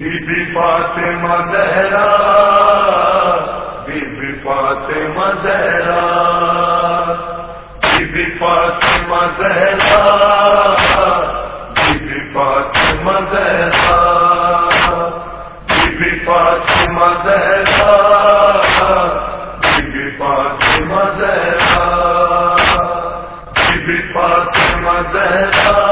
Be be Fatima Zahra, Bibi Fatima Zahra, Bibi Fatima Zahra, Bibi Fatima Zahra, Bibi Fatima Zahra, Bibi Fatima Zahra, Bibi Fatima Zahra.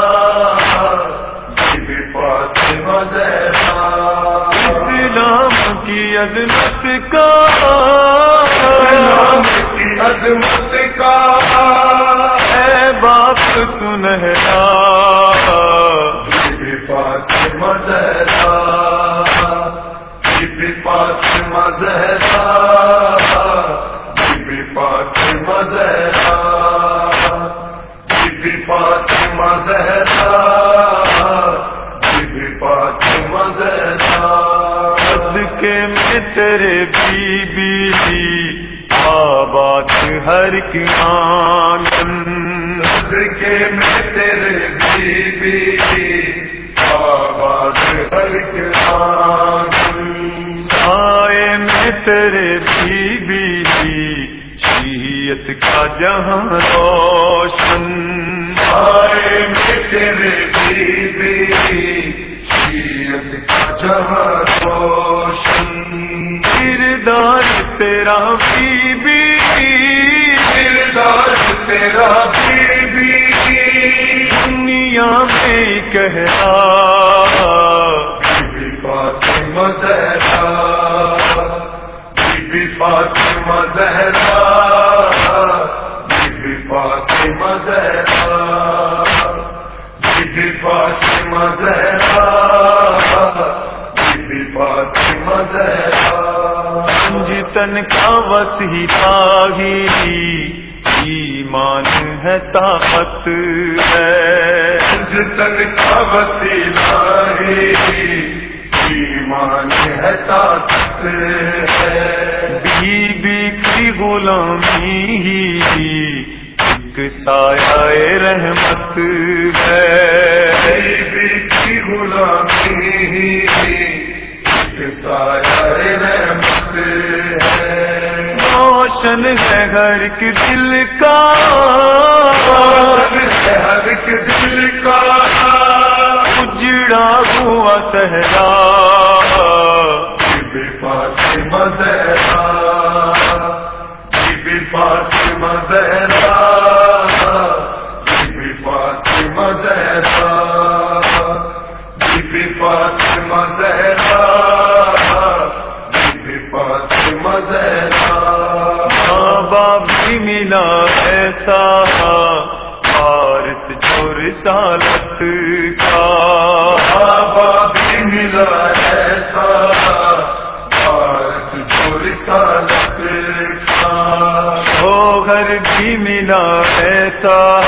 عظمت کا عظمت کا ہے باپ سنہرا پاک مزہرا پاک مزہرا پاک مزہرا آنگن صدقے میں تیرے بی بی آواز ہر کے آنگن سائے میں تیرے بی بی شیت کا جہاں روشن۔ آئے میں تیرے بی بی شیرت کا جہاں روشن۔ کردار تیرا بی بی کردار تیرا بی بی دنیا میں کہنا بی فاطمہ زہرا۔ بی فاطمہ زہرا۔ بی فاطمہ زہرا۔ بی فاطمہ زہرا۔ بی فاطمہ زہرا۔ جتن کا وسیلہ ہی ایمان ہے طاقت ہے۔ جتن کا وسیلہ ہے۔ ایمان ہے طاقت ہے۔ بی بی کی غلامی ہی ایک سایہ رحمت ہے۔ روشن ہے ہر ایک دل کا۔ ہر ایک دل کا۔ اجڑا ہوا صحرا۔ رسالت کا۔ بابا بھی ملا ایسا جو رسالت کا۔ ہو گھر بھی ملا ایسا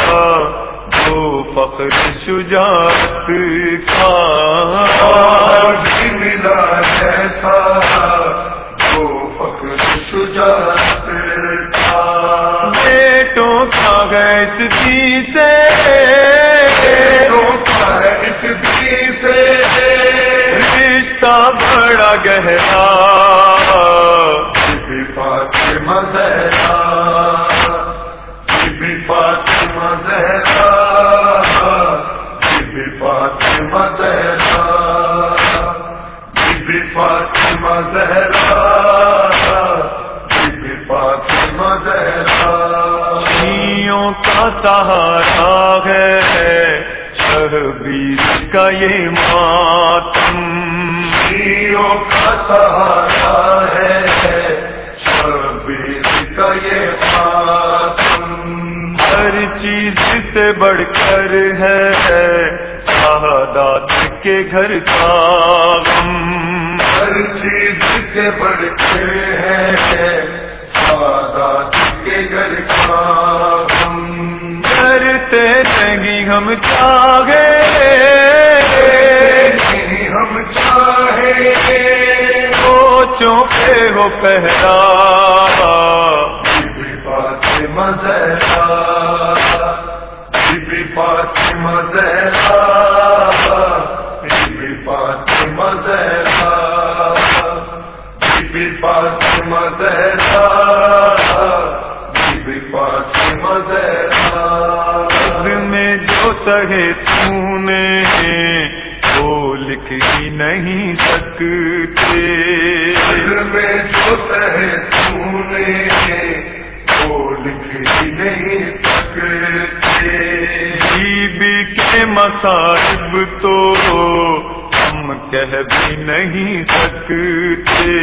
جو فخر شجاعت کا۔ فاطمہ زہرا۔ شیوں کا سہارا ہے شہبیر کا یہ ماتم کا سہارا ہے۔ شبیر کا یہ ماتم ہر چیز سے بڑھ کر ہے۔ سعادات کے گھر کا غم۔ ہر چیز سے بڑھ کے ہے۔ سادات کے گھر کا ہم کرتے نہیں ہم چاہے بچوں پہ ہو پہرا میں جو سہے لکھ ہی نہیں سکتے۔ دل میں جو سونے وہ لکھ ہی نہیں سکتے۔ بی کے مصائب تو ہم کہہ بھی نہیں سکتے۔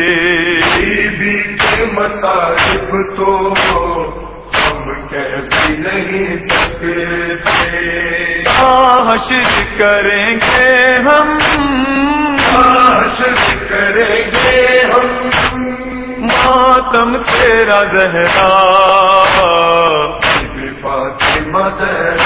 بیوی کے مصائب تو حشر کریں گے ہم۔ حشر کریں گے ہم۔ ماتم تیرا زہرا۔ فاطمہ زہرا۔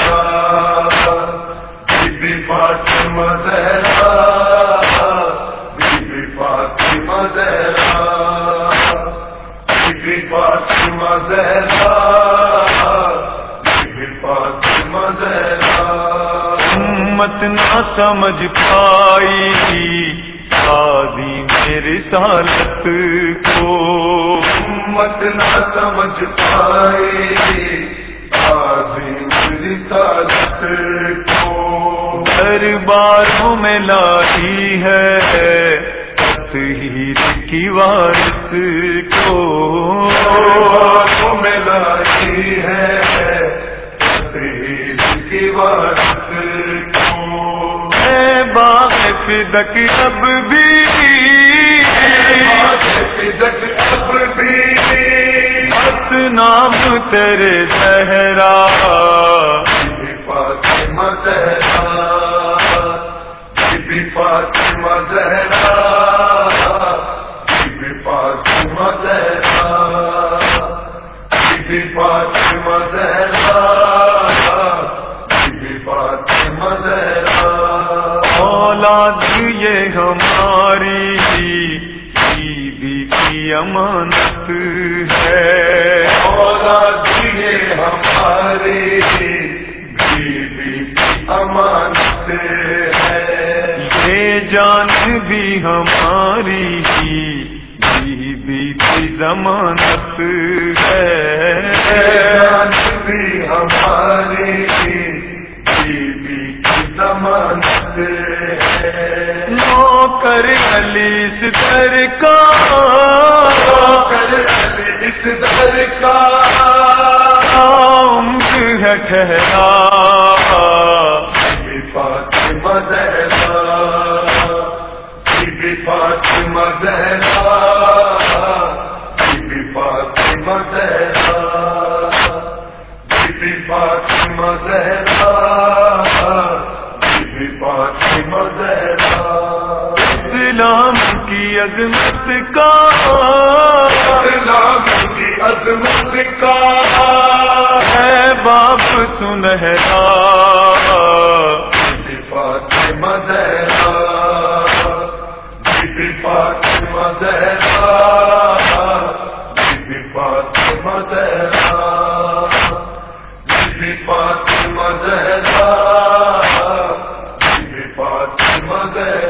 امت نہ سمجھ پائی قاضی میری سالت کو۔ امت نہ سمجھ پائے عظیم رسالت کو۔ درباروں میں لائی ہے تحیر کی وارث کو۔ میں لائی ہے تحریر کی وارث کو۔ باغ فدق اب بھی فدق اب بھی بس نام تیرے زہرا بی فاطمہ زہرا بی فاطمہ زہرا بی فاطمہ زہرا بی فاطمہ کی امانت ہے اولاد یہ ہمارے کی امانت ہے یہ جان بھی ہماری بیوی کی ضمانت ہے جان بھی ہمارے بیوی کی ضمانت ہے نوکر علی ستر کا۔ کر اس در کا۔ عمر ہے ٹھہرا۔ فاطمہ زہرا۔ بی فاطمہ زہرا۔ بی فاطمہ زہرا۔ بی فاطمہ زہرا۔ عظمت کا۔ عظمت کا ہے باپ سنہرا مدہ مدہ